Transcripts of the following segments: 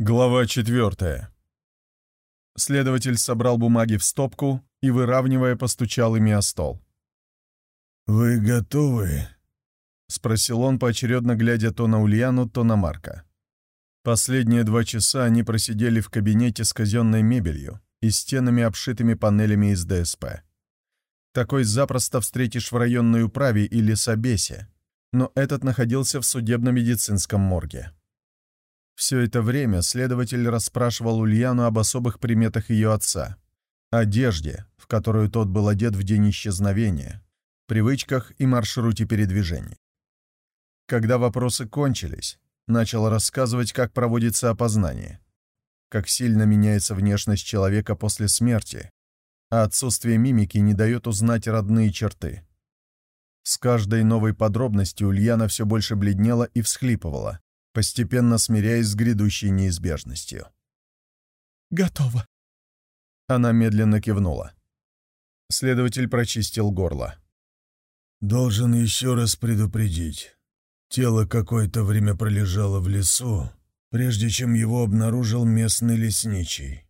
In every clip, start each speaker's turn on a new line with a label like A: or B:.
A: Глава четвертая. Следователь собрал бумаги в стопку и, выравнивая, постучал ими о стол.
B: «Вы готовы?»
A: — спросил он, поочередно глядя то на Ульяну, то на Марка. Последние два часа они просидели в кабинете с казенной мебелью и стенами, обшитыми панелями из ДСП. Такой запросто встретишь в районной управе или собесе, но этот находился в судебно-медицинском морге. Все это время следователь расспрашивал Ульяну об особых приметах ее отца, одежде, в которую тот был одет в день исчезновения, привычках и маршруте передвижений. Когда вопросы кончились, начал рассказывать, как проводится опознание, как сильно меняется внешность человека после смерти, а отсутствие мимики не дает узнать родные черты. С каждой новой подробностью Ульяна все больше бледнела и всхлипывала, постепенно смиряясь с грядущей неизбежностью.
C: «Готово».
A: Она медленно кивнула. Следователь прочистил горло.
B: «Должен еще раз предупредить. Тело какое-то время пролежало в лесу, прежде чем его обнаружил местный лесничий.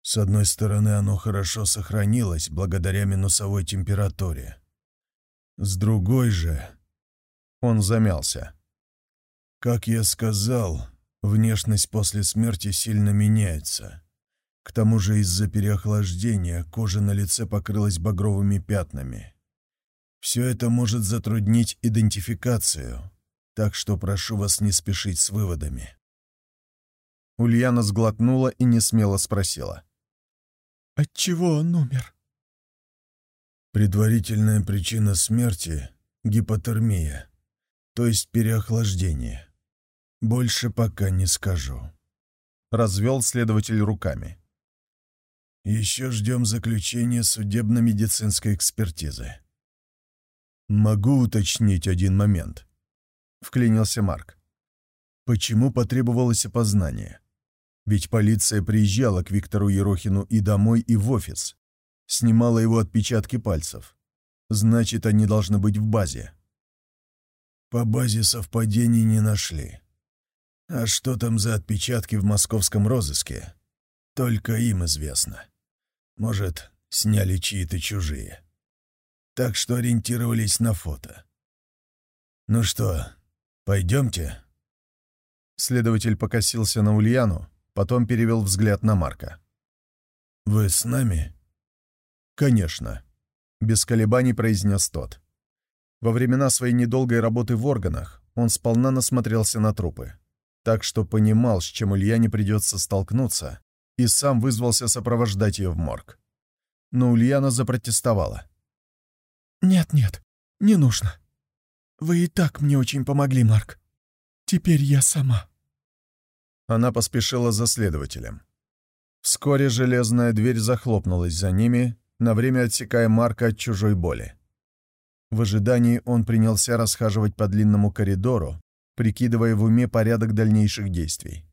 B: С одной стороны, оно хорошо сохранилось благодаря минусовой температуре. С другой же...
A: Он замялся.
B: Как я сказал, внешность после смерти сильно меняется. К тому же из-за переохлаждения кожа на лице покрылась багровыми пятнами. Все это может затруднить идентификацию, так что прошу вас не спешить с выводами.
A: Ульяна сглотнула и не смело спросила.
C: «Отчего он умер?»
B: Предварительная причина смерти — гипотермия, то есть переохлаждение. Больше пока не скажу.
A: Развел следователь руками.
B: Еще ждем заключения судебно-медицинской экспертизы. Могу уточнить один момент. Вклинился Марк. Почему потребовалось опознание? Ведь полиция приезжала к Виктору Ерохину и домой, и в офис. Снимала его отпечатки пальцев. Значит, они должны быть в базе. По базе совпадений не нашли. А что там за отпечатки в московском розыске? Только им известно. Может, сняли чьи-то чужие. Так что ориентировались на фото. Ну что, пойдемте?
A: Следователь покосился на Ульяну, потом перевел взгляд на Марка.
B: «Вы с нами?»
A: «Конечно», — без колебаний произнес тот. Во времена своей недолгой работы в органах он сполна насмотрелся на трупы так что понимал, с чем Ульяне придется столкнуться, и сам вызвался сопровождать ее в морг. Но Ульяна запротестовала.
C: «Нет-нет, не нужно. Вы и так мне очень помогли, Марк. Теперь я сама».
A: Она поспешила за следователем. Вскоре железная дверь захлопнулась за ними, на время отсекая Марка от чужой боли. В ожидании он принялся расхаживать по длинному коридору, прикидывая в уме порядок дальнейших действий.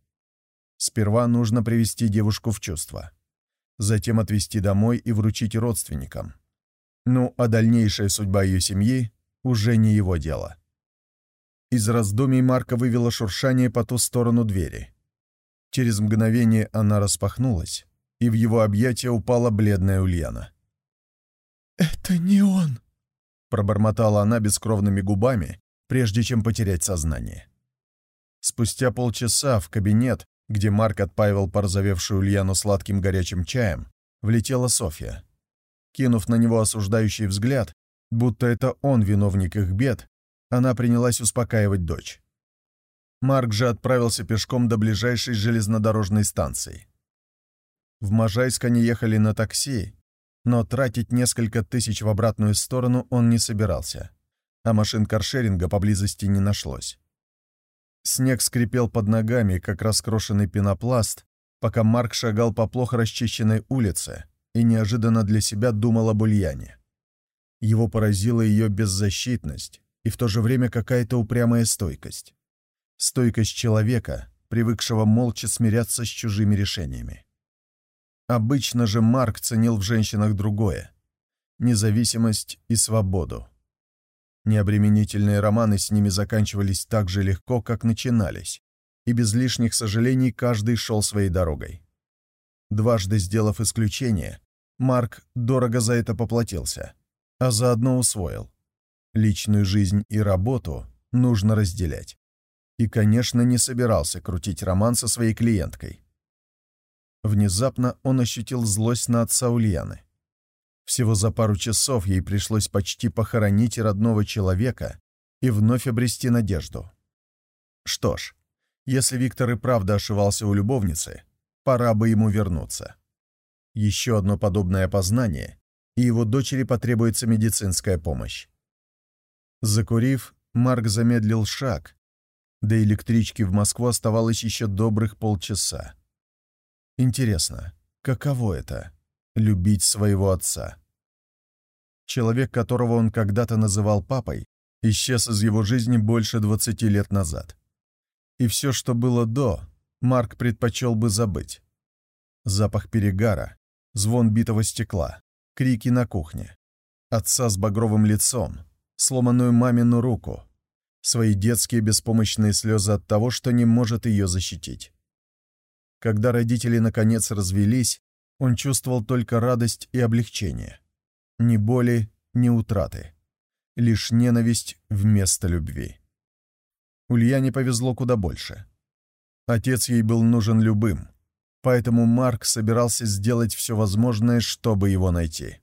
A: Сперва нужно привести девушку в чувство. Затем отвезти домой и вручить родственникам. Ну, а дальнейшая судьба ее семьи уже не его дело. Из раздумий Марка вывела шуршание по ту сторону двери. Через мгновение она распахнулась, и в его объятия упала бледная Ульяна.
C: «Это не он!»
A: Пробормотала она бескровными губами, прежде чем потерять сознание. Спустя полчаса в кабинет, где Марк отпаивал порозовевшую Ульяну сладким горячим чаем, влетела Софья. Кинув на него осуждающий взгляд, будто это он виновник их бед, она принялась успокаивать дочь. Марк же отправился пешком до ближайшей железнодорожной станции. В Можайск они ехали на такси, но тратить несколько тысяч в обратную сторону он не собирался а машин каршеринга поблизости не нашлось. Снег скрипел под ногами, как раскрошенный пенопласт, пока Марк шагал по плохо расчищенной улице и неожиданно для себя думал об Ульяне. Его поразила ее беззащитность и в то же время какая-то упрямая стойкость. Стойкость человека, привыкшего молча смиряться с чужими решениями. Обычно же Марк ценил в женщинах другое — независимость и свободу. Необременительные романы с ними заканчивались так же легко, как начинались. и без лишних сожалений каждый шел своей дорогой. Дважды сделав исключение, Марк дорого за это поплатился, а заодно усвоил. Личную жизнь и работу нужно разделять. И, конечно, не собирался крутить роман со своей клиенткой. Внезапно он ощутил злость на отца Ульяны. Всего за пару часов ей пришлось почти похоронить родного человека и вновь обрести надежду. Что ж, если Виктор и правда ошивался у любовницы, пора бы ему вернуться. Еще одно подобное опознание, и его дочери потребуется медицинская помощь. Закурив, Марк замедлил шаг. До электрички в Москву оставалось еще добрых полчаса. Интересно, каково это — любить своего отца? Человек, которого он когда-то называл папой, исчез из его жизни больше 20 лет назад. И все, что было до, Марк предпочел бы забыть. Запах перегара, звон битого стекла, крики на кухне, отца с багровым лицом, сломанную мамину руку, свои детские беспомощные слезы от того, что не может ее защитить. Когда родители наконец развелись, он чувствовал только радость и облегчение. Ни боли, ни утраты. Лишь ненависть вместо любви. Ульяне повезло куда больше. Отец ей был нужен любым, поэтому Марк собирался сделать все возможное, чтобы его найти.